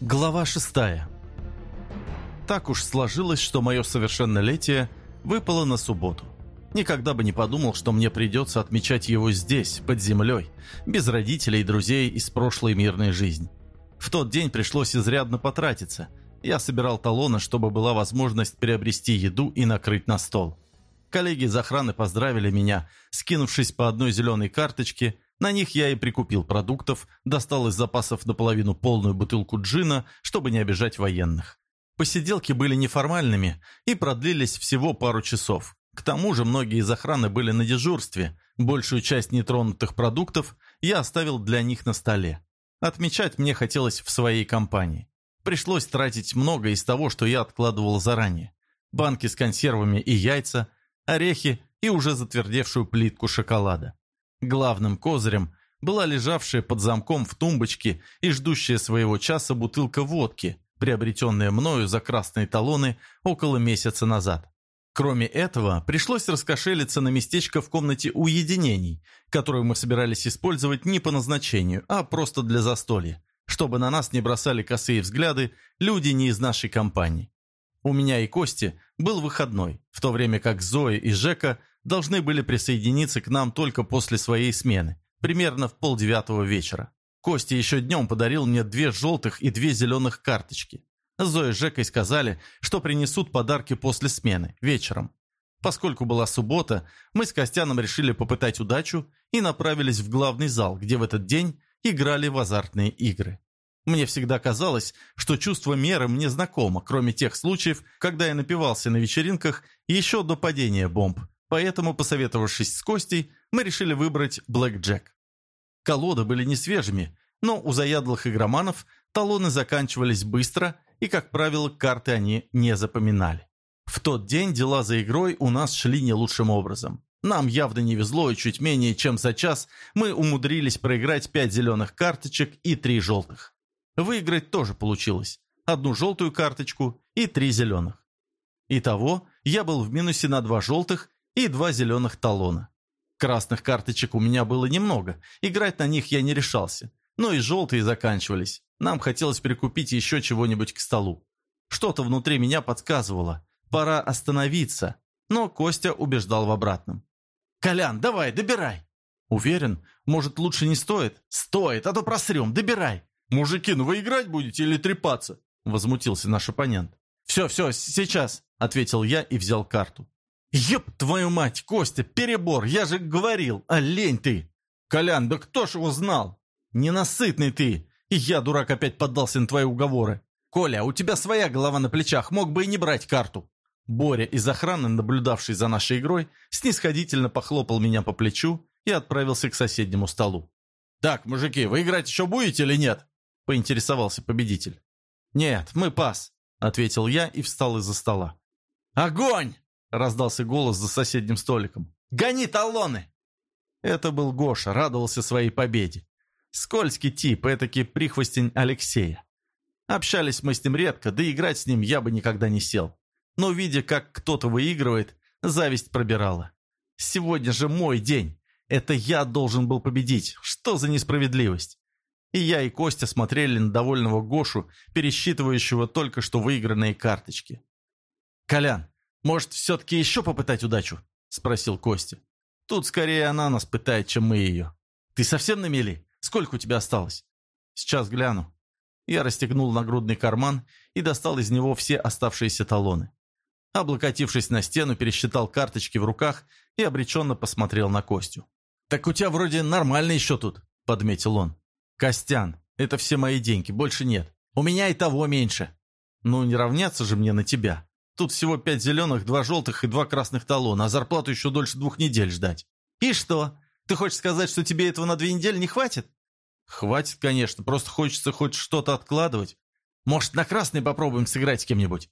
Глава шестая. Так уж сложилось, что мое совершеннолетие выпало на субботу. Никогда бы не подумал, что мне придется отмечать его здесь, под землей, без родителей и друзей из прошлой мирной жизни. В тот день пришлось изрядно потратиться. Я собирал талоны, чтобы была возможность приобрести еду и накрыть на стол. Коллеги из охраны поздравили меня, скинувшись по одной зеленой карточке – на них я и прикупил продуктов, достал из запасов наполовину полную бутылку джина, чтобы не обижать военных. Посиделки были неформальными и продлились всего пару часов. К тому же многие из охраны были на дежурстве, большую часть нетронутых продуктов я оставил для них на столе. Отмечать мне хотелось в своей компании. Пришлось тратить много из того, что я откладывал заранее. Банки с консервами и яйца, орехи и уже затвердевшую плитку шоколада. Главным козырем была лежавшая под замком в тумбочке и ждущая своего часа бутылка водки, приобретенная мною за красные талоны около месяца назад. Кроме этого, пришлось раскошелиться на местечко в комнате уединений, которую мы собирались использовать не по назначению, а просто для застолья, чтобы на нас не бросали косые взгляды люди не из нашей компании. У меня и Кости был выходной, в то время как Зоя и Жека должны были присоединиться к нам только после своей смены, примерно в полдевятого вечера. Костя еще днем подарил мне две желтых и две зеленых карточки. Зоя с Жекой сказали, что принесут подарки после смены, вечером. Поскольку была суббота, мы с Костяном решили попытать удачу и направились в главный зал, где в этот день играли в азартные игры. Мне всегда казалось, что чувство меры мне знакомо, кроме тех случаев, когда я напивался на вечеринках еще до падения бомб, Поэтому, посоветовавшись с Костей, мы решили выбрать Блэк Джек. Колоды были не свежими, но у заядлых игроманов талоны заканчивались быстро, и, как правило, карты они не запоминали. В тот день дела за игрой у нас шли не лучшим образом. Нам явно не везло, и чуть менее чем за час мы умудрились проиграть пять зеленых карточек и три желтых. Выиграть тоже получилось. Одну желтую карточку и три зеленых. Итого, я был в минусе на два желтых и два зеленых талона. Красных карточек у меня было немного, играть на них я не решался, но и желтые заканчивались. Нам хотелось прикупить еще чего-нибудь к столу. Что-то внутри меня подсказывало, пора остановиться, но Костя убеждал в обратном. «Колян, давай, добирай!» «Уверен, может, лучше не стоит?» «Стоит, а то просрем, добирай!» «Мужики, ну вы играть будете или трепаться?» Возмутился наш оппонент. «Все, все, сейчас!» Ответил я и взял карту. «Еб твою мать, Костя, перебор, я же говорил, олень ты!» «Колян, да кто ж его знал?» «Ненасытный ты! И я, дурак, опять поддался на твои уговоры!» «Коля, у тебя своя голова на плечах, мог бы и не брать карту!» Боря из охраны, наблюдавший за нашей игрой, снисходительно похлопал меня по плечу и отправился к соседнему столу. «Так, мужики, вы играть еще будете или нет?» – поинтересовался победитель. «Нет, мы пас», – ответил я и встал из-за стола. «Огонь!» Раздался голос за соседним столиком. «Гони талоны!» Это был Гоша, радовался своей победе. Скользкий тип, этакий прихвостень Алексея. Общались мы с ним редко, да играть с ним я бы никогда не сел. Но, видя, как кто-то выигрывает, зависть пробирала. Сегодня же мой день. Это я должен был победить. Что за несправедливость? И я, и Костя смотрели на довольного Гошу, пересчитывающего только что выигранные карточки. «Колян, «Может, все-таки еще попытать удачу?» – спросил Костя. «Тут скорее она нас пытает, чем мы ее. Ты совсем на мели? Сколько у тебя осталось?» «Сейчас гляну». Я расстегнул нагрудный карман и достал из него все оставшиеся талоны. Облокотившись на стену, пересчитал карточки в руках и обреченно посмотрел на Костю. «Так у тебя вроде нормально еще тут», – подметил он. «Костян, это все мои деньги, больше нет. У меня и того меньше. Ну, не равняться же мне на тебя». Тут всего пять зеленых, два желтых и два красных талона, а зарплату еще дольше двух недель ждать. И что? Ты хочешь сказать, что тебе этого на две недели не хватит? Хватит, конечно, просто хочется хоть что-то откладывать. Может, на красный попробуем сыграть с кем-нибудь?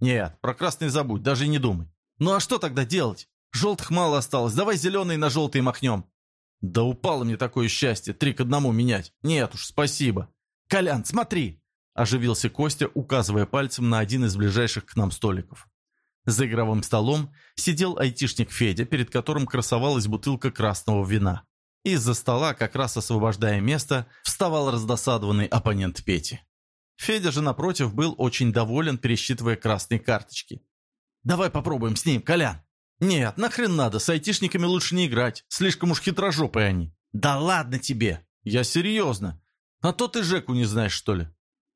Нет, про красный забудь, даже не думай. Ну а что тогда делать? Желтых мало осталось, давай зеленый на желтый махнем. Да упало мне такое счастье, три к одному менять. Нет уж, спасибо. Колян, смотри, Оживился Костя, указывая пальцем на один из ближайших к нам столиков. За игровым столом сидел айтишник Федя, перед которым красовалась бутылка красного вина. Из-за стола, как раз освобождая место, вставал раздосадованный оппонент Пети. Федя же, напротив, был очень доволен, пересчитывая красные карточки. «Давай попробуем с ним, Колян!» «Нет, нахрен надо, с айтишниками лучше не играть, слишком уж хитрожопые они». «Да ладно тебе!» «Я серьезно. А то ты Жеку не знаешь, что ли?»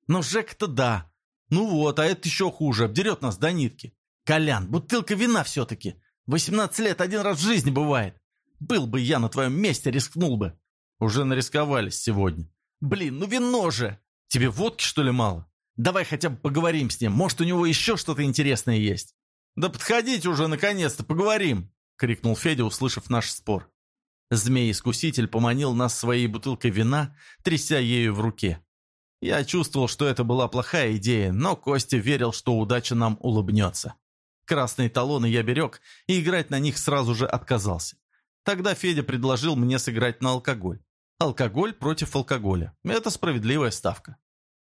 «Ну, Жек-то да. Ну вот, а это еще хуже, обдерет нас до нитки. Колян, бутылка вина все-таки. 18 лет один раз в жизни бывает. Был бы я на твоем месте, рискнул бы. Уже нарисковались сегодня. Блин, ну вино же! Тебе водки, что ли, мало? Давай хотя бы поговорим с ним. Может, у него еще что-то интересное есть. Да подходите уже, наконец-то, поговорим!» — крикнул Федя, услышав наш спор. Змей-искуситель поманил нас своей бутылкой вина, тряся ею в руке. Я чувствовал, что это была плохая идея, но Костя верил, что удача нам улыбнется. Красные талоны я берег и играть на них сразу же отказался. Тогда Федя предложил мне сыграть на алкоголь. Алкоголь против алкоголя. Это справедливая ставка.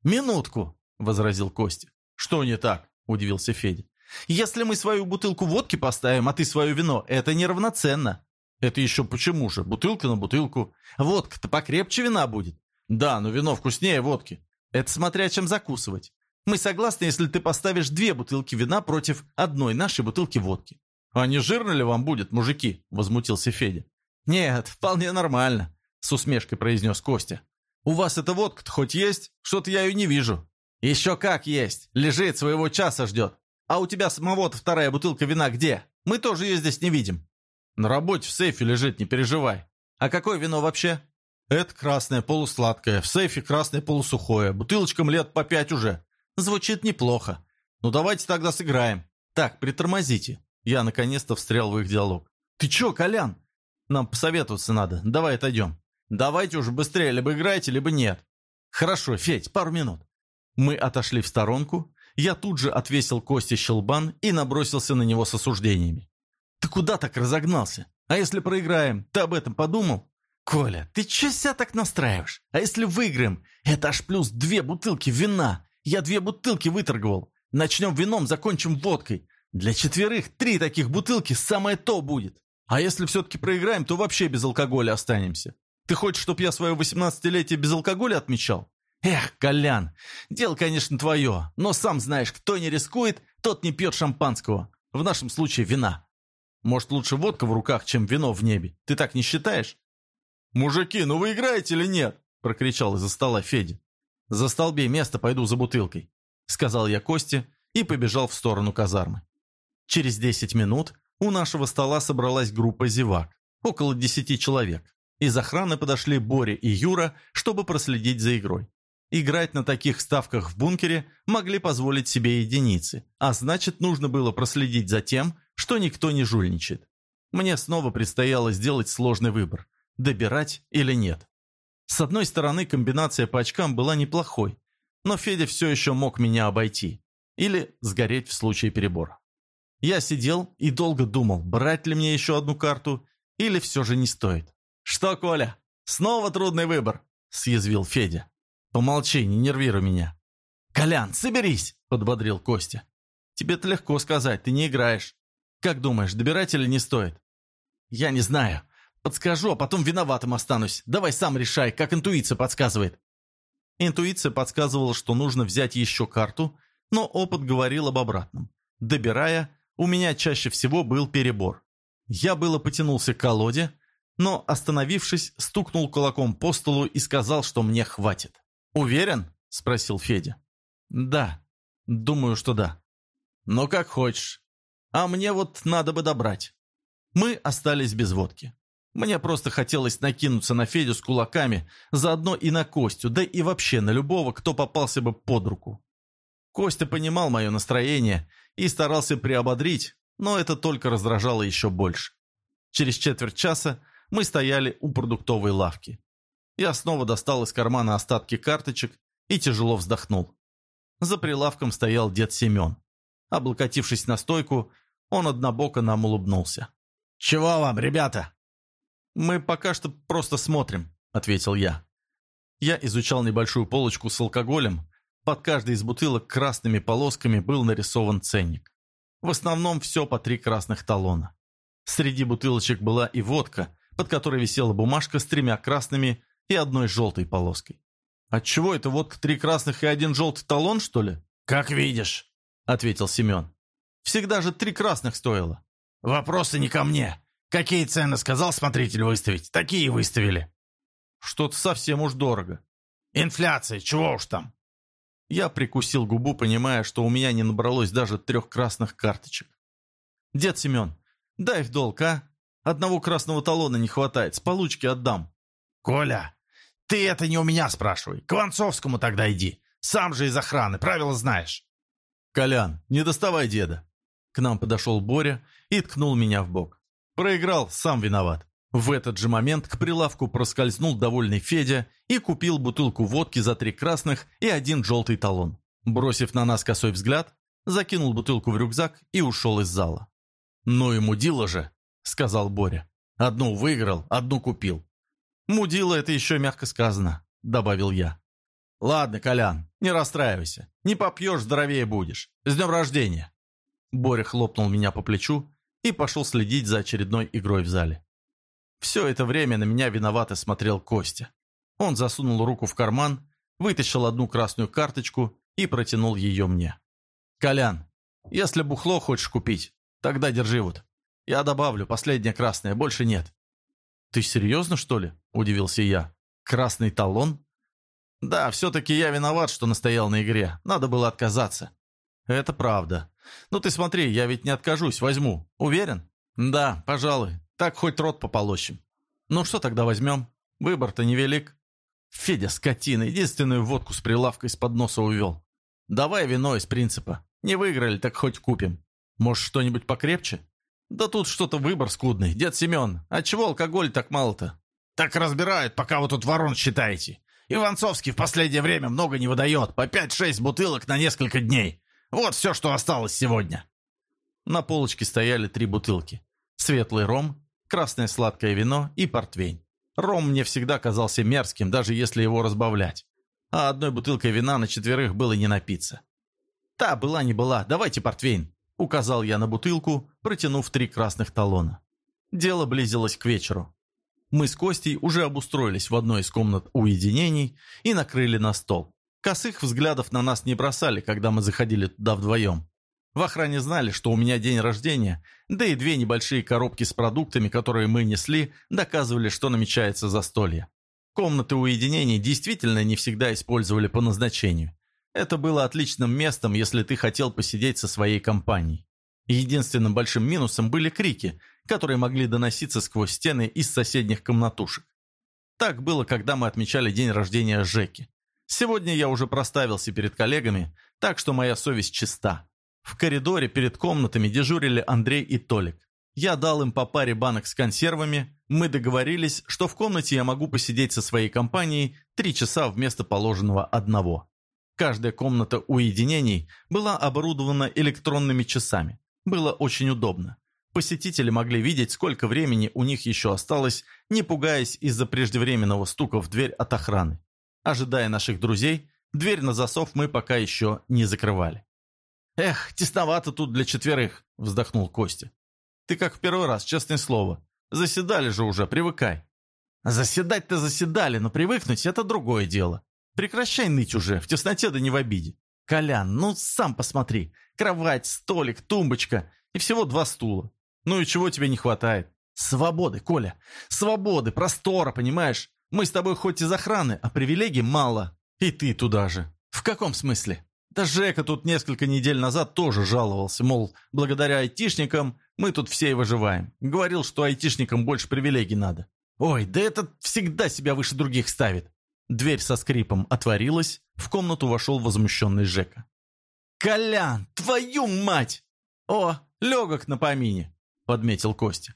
«Минутку», — возразил Костя. «Что не так?» — удивился Федя. «Если мы свою бутылку водки поставим, а ты свое вино, это неравноценно». «Это еще почему же? Бутылка на бутылку. Водка-то покрепче вина будет». «Да, но вино вкуснее водки». «Это смотря чем закусывать. Мы согласны, если ты поставишь две бутылки вина против одной нашей бутылки водки». «А не жирно ли вам будет, мужики?» – возмутился Федя. «Нет, вполне нормально», – с усмешкой произнес Костя. «У вас эта водка-то хоть есть? Что-то я ее не вижу». «Еще как есть. Лежит, своего часа ждет. А у тебя самого-то вторая бутылка вина где? Мы тоже ее здесь не видим». «На работе в сейфе лежит, не переживай». «А какое вино вообще?» «Это красное, полусладкое. В сейфе красное, полусухое. Бутылочкам лет по пять уже. Звучит неплохо. Ну давайте тогда сыграем. Так, притормозите. Я наконец-то встрял в их диалог. Ты чё, Колян? Нам посоветоваться надо. Давай отойдем. Давайте уже быстрее, либо играйте, либо нет. Хорошо, Федь, пару минут. Мы отошли в сторонку. Я тут же отвесил Косте щелбан и набросился на него с осуждениями. Ты куда так разогнался? А если проиграем, ты об этом подумал? Коля, ты чё себя так настраиваешь? А если выиграем, это аж плюс две бутылки вина. Я две бутылки выторговал. Начнем вином, закончим водкой. Для четверых три таких бутылки самое то будет. А если все-таки проиграем, то вообще без алкоголя останемся. Ты хочешь, чтобы я свое восемнадцатилетие без алкоголя отмечал? Эх, Колян, дело, конечно, твое, но сам знаешь, кто не рискует, тот не пьет шампанского. В нашем случае вина. Может, лучше водка в руках, чем вино в небе. Ты так не считаешь? «Мужики, ну вы играете или нет?» – прокричал из-за стола Федя. «За столбей место пойду за бутылкой», — сказал я Косте и побежал в сторону казармы. Через десять минут у нашего стола собралась группа зевак, около десяти человек. Из охраны подошли Боря и Юра, чтобы проследить за игрой. Играть на таких ставках в бункере могли позволить себе единицы, а значит, нужно было проследить за тем, что никто не жульничает. Мне снова предстояло сделать сложный выбор – добирать или нет. С одной стороны, комбинация по очкам была неплохой, но Федя все еще мог меня обойти. Или сгореть в случае перебора. Я сидел и долго думал, брать ли мне еще одну карту, или все же не стоит. «Что, Коля, снова трудный выбор?» – съязвил Федя. «Помолчи, не нервируй меня». «Колян, соберись!» – подбодрил Костя. «Тебе-то легко сказать, ты не играешь. Как думаешь, добирать или не стоит?» «Я не знаю. Подскажу, а потом виноватым останусь. Давай сам решай, как интуиция подсказывает». Интуиция подсказывала, что нужно взять еще карту, но опыт говорил об обратном. Добирая, у меня чаще всего был перебор. Я было потянулся к колоде, но, остановившись, стукнул кулаком по столу и сказал, что мне хватит. «Уверен?» – спросил Федя. «Да, думаю, что да». «Но как хочешь. А мне вот надо бы добрать». Мы остались без водки. Мне просто хотелось накинуться на Федю с кулаками, заодно и на Костю, да и вообще на любого, кто попался бы под руку. Костя понимал мое настроение и старался приободрить, но это только раздражало еще больше. Через четверть часа мы стояли у продуктовой лавки. Я снова достал из кармана остатки карточек и тяжело вздохнул. За прилавком стоял дед Семен. Облокотившись на стойку, он однобоко нам улыбнулся. «Чего вам, ребята?» «Мы пока что просто смотрим», — ответил я. Я изучал небольшую полочку с алкоголем. Под каждой из бутылок красными полосками был нарисован ценник. В основном все по три красных талона. Среди бутылочек была и водка, под которой висела бумажка с тремя красными и одной желтой полоской. Отчего это водка три красных и один желтый талон, что ли? Как видишь, ответил Семен. Всегда же три красных стоило. Вопросы не ко мне. Какие цены сказал смотритель выставить, такие выставили. Что-то совсем уж дорого. Инфляция, чего уж там. Я прикусил губу, понимая, что у меня не набралось даже трех красных карточек. «Дед Семен, дай в долг, а? Одного красного талона не хватает, с получки отдам». «Коля, ты это не у меня спрашивай. К Ванцовскому тогда иди. Сам же из охраны, правила знаешь». «Колян, не доставай деда». К нам подошел Боря и ткнул меня в бок. Проиграл, сам виноват. В этот же момент к прилавку проскользнул довольный Федя и купил бутылку водки за три красных и один желтый талон. Бросив на нас косой взгляд, закинул бутылку в рюкзак и ушел из зала. «Ну и мудила же», — сказал Боря. «Одну выиграл, одну купил». «Мудила — это еще мягко сказано», — добавил я. «Ладно, Колян, не расстраивайся. Не попьешь, здоровее будешь. С днем рождения!» Боря хлопнул меня по плечу и пошел следить за очередной игрой в зале. Все это время на меня виновато смотрел Костя. Он засунул руку в карман, вытащил одну красную карточку и протянул ее мне. «Колян, если бухло хочешь купить, тогда держи вот. Я добавлю, последнее красное, больше нет». «Ты серьезно, что ли?» – удивился я. «Красный талон?» «Да, все-таки я виноват, что настоял на игре. Надо было отказаться». «Это правда. Ну ты смотри, я ведь не откажусь, возьму. Уверен?» «Да, пожалуй. Так хоть рот пополощем. Ну что тогда возьмем? Выбор-то невелик. Федя, скотина, единственную водку с прилавка из-под носа увел. Давай вино из принципа. Не выиграли, так хоть купим. Может, что-нибудь покрепче? Да тут что-то выбор скудный. Дед Семен, а чего алкоголь так мало-то? Так разбирают, пока вы тут ворон считаете. Иванцовский в последнее время много не выдает. По 5-6 бутылок на несколько дней. Вот все, что осталось сегодня. На полочке стояли три бутылки. Светлый ром, красное сладкое вино и портвейн. Ром мне всегда казался мерзким, даже если его разбавлять. А одной бутылкой вина на четверых было не напиться. «Та была не была, давайте портвейн», — указал я на бутылку, протянув три красных талона. Дело близилось к вечеру. Мы с Костей уже обустроились в одной из комнат уединений и накрыли на стол. Косых взглядов на нас не бросали, когда мы заходили туда вдвоем. В охране знали, что у меня день рождения, да и две небольшие коробки с продуктами, которые мы несли, доказывали, что намечается застолье. Комнаты уединения действительно не всегда использовали по назначению. Это было отличным местом, если ты хотел посидеть со своей компанией. Единственным большим минусом были крики, которые могли доноситься сквозь стены из соседних комнатушек. Так было, когда мы отмечали день рождения Жеки. Сегодня я уже проставился перед коллегами, так что моя совесть чиста. В коридоре перед комнатами дежурили Андрей и Толик. Я дал им по паре банок с консервами. Мы договорились, что в комнате я могу посидеть со своей компанией три часа вместо положенного одного. Каждая комната уединений была оборудована электронными часами. Было очень удобно. Посетители могли видеть, сколько времени у них еще осталось, не пугаясь из-за преждевременного стука в дверь от охраны. Ожидая наших друзей, дверь на засов мы пока еще не закрывали. «Эх, тесновато тут для четверых», — вздохнул Костя. «Ты как в первый раз, честное слово. Заседали же уже, привыкай». «Заседать-то заседали, но привыкнуть — это другое дело. Прекращай ныть уже, в тесноте да не в обиде. Колян, ну сам посмотри. Кровать, столик, тумбочка и всего два стула. Ну и чего тебе не хватает? Свободы, Коля. Свободы, простора, понимаешь? Мы с тобой хоть из охраны, а привилегий мало. И ты туда же. В каком смысле? Да Жека тут несколько недель назад тоже жаловался, мол, благодаря айтишникам мы тут все и выживаем. Говорил, что айтишникам больше привилегий надо. Ой, да этот всегда себя выше других ставит. Дверь со скрипом отворилась, в комнату вошел возмущенный Жека. «Колян, твою мать!» «О, легок на помине», — подметил Костя.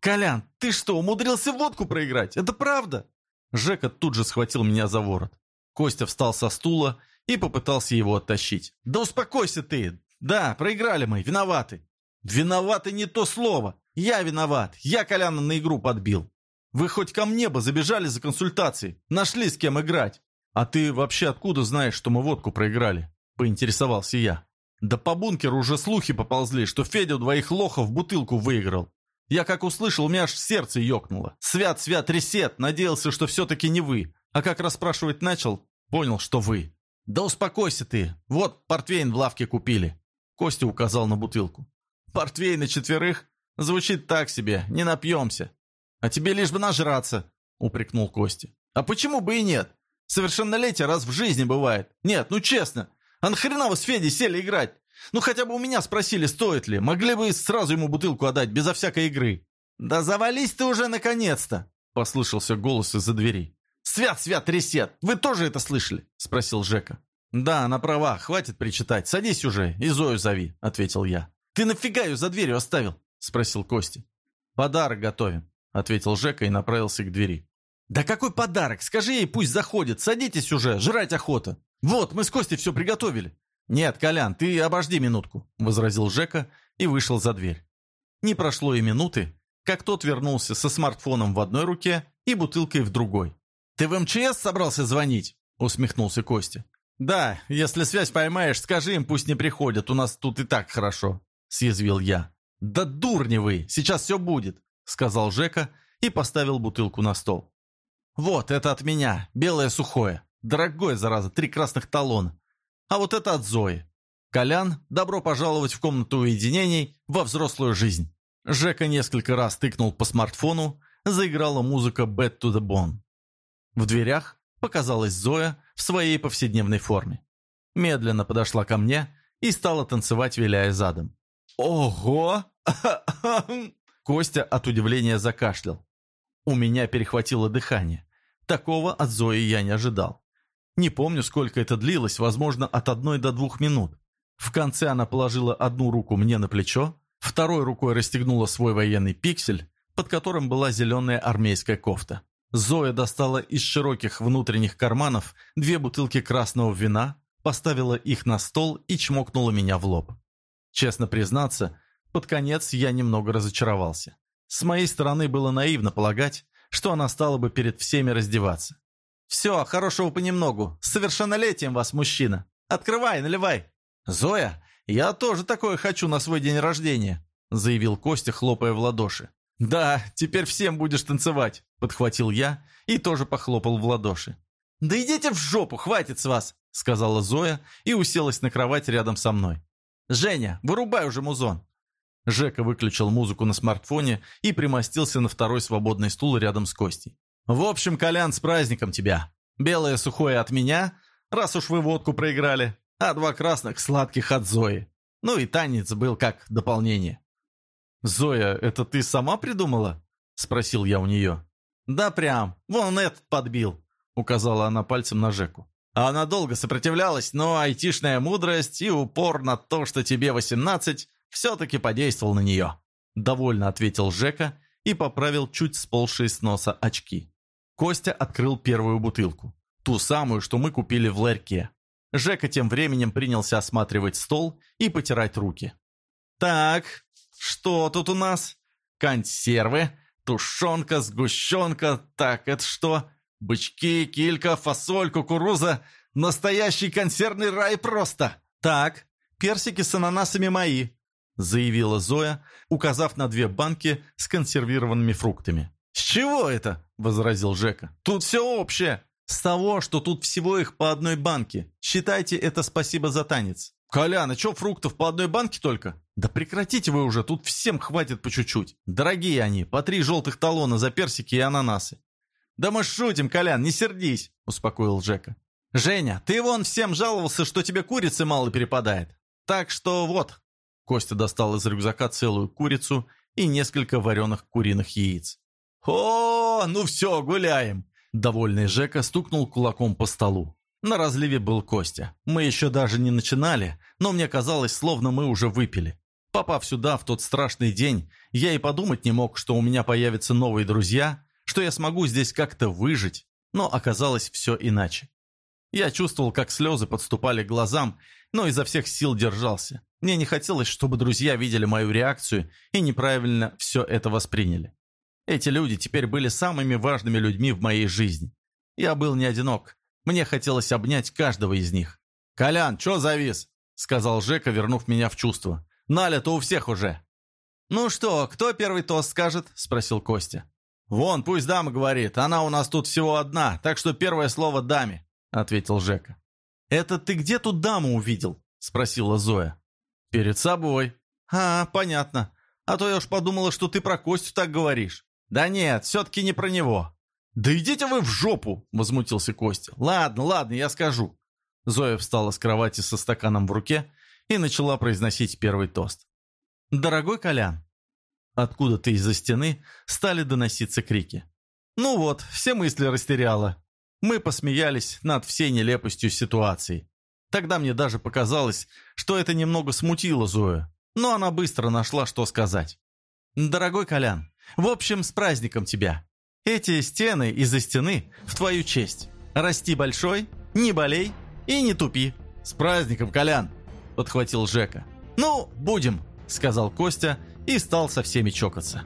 «Колян, ты что, умудрился водку проиграть? Это правда?» Жека тут же схватил меня за ворот. Костя встал со стула и попытался его оттащить. «Да успокойся ты! Да, проиграли мы, виноваты!» «Виноваты не то слово! Я виноват! Я Коляна на игру подбил! Вы хоть ко мне бы забежали за консультацией, нашли с кем играть!» «А ты вообще откуда знаешь, что мы водку проиграли?» – поинтересовался я. «Да по бункеру уже слухи поползли, что Федя у двоих лохов бутылку выиграл. Я как услышал, у меня аж сердце ёкнуло. Свят, свят, ресет, надеялся, что все-таки не вы. А как расспрашивать начал, Понял, что вы. Да успокойся ты. Вот портвейн в лавке купили. Костя указал на бутылку. Портвейн на четверых? Звучит так себе, не напьемся. А тебе лишь бы нажраться, упрекнул Костя. А почему бы и нет? Совершеннолетие раз в жизни бывает. Нет, ну честно. А нахрена вы с Федей сели играть? Ну хотя бы у меня спросили, стоит ли. Могли бы сразу ему бутылку отдать, безо всякой игры. Да завались ты уже наконец-то, послышался голос из-за двери. «Свят, свят, трясет! Вы тоже это слышали?» – спросил Жека. «Да, она права, хватит причитать. Садись уже и Зою зови», – ответил я. «Ты нафига ее за дверью оставил?» – спросил Костя. «Подарок готовим», – ответил Жека и направился к двери. «Да какой подарок? Скажи ей, пусть заходит. Садитесь уже, жрать охота. Вот, мы с Костей все приготовили». «Нет, Колян, ты обожди минутку», – возразил Жека и вышел за дверь. Не прошло и минуты, как тот вернулся со смартфоном в одной руке и бутылкой в другой. «Ты в МЧС собрался звонить?» – усмехнулся Костя. «Да, если связь поймаешь, скажи им, пусть не приходят, у нас тут и так хорошо», – съязвил я. «Да дурни вы, сейчас все будет», – сказал Жека и поставил бутылку на стол. «Вот, это от меня, белое сухое. Дорогое, зараза, три красных талона. А вот это от Зои. Колян, добро пожаловать в комнату уединений во взрослую жизнь». Жека несколько раз тыкнул по смартфону, заиграла музыка «Bad to the Bone». В дверях показалась Зоя в своей повседневной форме. Медленно подошла ко мне и стала танцевать, виляя задом. «Ого!» Костя от удивления закашлял. У меня перехватило дыхание. Такого от Зои я не ожидал. Не помню, сколько это длилось, возможно, от одной до двух минут. В конце она положила одну руку мне на плечо, второй рукой расстегнула свой военный пиксель, под которым была зеленая армейская кофта. Зоя достала из широких внутренних карманов две бутылки красного вина, поставила их на стол и чмокнула меня в лоб. Честно признаться, под конец я немного разочаровался. С моей стороны было наивно полагать, что она стала бы перед всеми раздеваться. «Все, хорошего понемногу. С совершеннолетием вас, мужчина. Открывай, наливай». «Зоя, я тоже такое хочу на свой день рождения», заявил Костя, хлопая в ладоши. «Да, теперь всем будешь танцевать», — подхватил я и тоже похлопал в ладоши. «Да идите в жопу, хватит с вас», — сказала Зоя и уселась на кровать рядом со мной. «Женя, вырубай уже музон». Жека выключил музыку на смартфоне и примостился на второй свободный стул рядом с Костей. «В общем, Колян, с праздником тебя. Белое сухое от меня, раз уж вы водку проиграли, а два красных сладких от Зои. Ну и танец был как дополнение». «Зоя, это ты сама придумала?» – спросил я у нее. «Да прям, вон этот подбил», – указала она пальцем на Жеку. Она долго сопротивлялась, но айтишная мудрость и упор на то, что тебе 18, все-таки подействовал на нее. Довольно ответил Жека и поправил чуть сползшие с носа очки. Костя открыл первую бутылку. Ту самую, что мы купили в ларьке. Жека тем временем принялся осматривать стол и потирать руки. «Так, что тут у нас? Консервы, тушенка, сгущенка. Так, это что? Бычки, килька, фасоль, кукуруза. Настоящий консервный рай просто. Так, персики с ананасами мои, заявила Зоя, указав на две банки с консервированными фруктами. «С чего это?» – возразил Жека. «Тут все общее. С того, что тут всего их по одной банке. Считайте это спасибо за танец». «Колян, а что фруктов по одной банке только?» «Да прекратите вы уже, тут всем хватит по чуть-чуть. Дорогие они, по три желтых талона за персики и ананасы». «Да мы шутим, Колян, не сердись», — успокоил Джека. «Женя, ты вон всем жаловался, что тебе курицы мало перепадает. Так что вот». Костя достал из рюкзака целую курицу и несколько вареных куриных яиц. «О, ну все, гуляем!» Довольный Жека стукнул кулаком по столу. На разливе был Костя. Мы еще даже не начинали, но мне казалось, словно мы уже выпили. Попав сюда в тот страшный день, я и подумать не мог, что у меня появятся новые друзья, что я смогу здесь как-то выжить, но оказалось все иначе. Я чувствовал, как слезы подступали к глазам, но изо всех сил держался. Мне не хотелось, чтобы друзья видели мою реакцию и неправильно все это восприняли. Эти люди теперь были самыми важными людьми в моей жизни. Я был не одинок. Мне хотелось обнять каждого из них. «Колян, чё завис?» — сказал Жека, вернув меня в чувство. Налито у всех уже». «Ну что, кто первый тост скажет?» – спросил Костя. «Вон, пусть дама говорит, она у нас тут всего одна, так что первое слово даме», — ответил Жека. «Это ты где тут даму увидел?» — спросила Зоя. «Перед собой». «А, понятно. А то я уж подумала, что ты про Костю так говоришь». «Да нет, все-таки не про него». «Да идите вы в жопу!» — возмутился Костя. «Ладно, ладно, я скажу». Зоя встала с кровати со стаканом в руке и начала произносить первый тост. «Дорогой Колян!» Откуда-то из-за стены стали доноситься крики. «Ну вот, все мысли растеряла». Мы посмеялись над всей нелепостью ситуации. Тогда мне даже показалось, что это немного смутило Зою, но она быстро нашла, что сказать. «Дорогой Колян, в общем, с праздником тебя. Эти стены из-за стены в твою честь. Расти большой, не болей и не тупи. С праздником, Колян!» – подхватил Жека. «Ну, будем!» – сказал Костя и стал со всеми чокаться.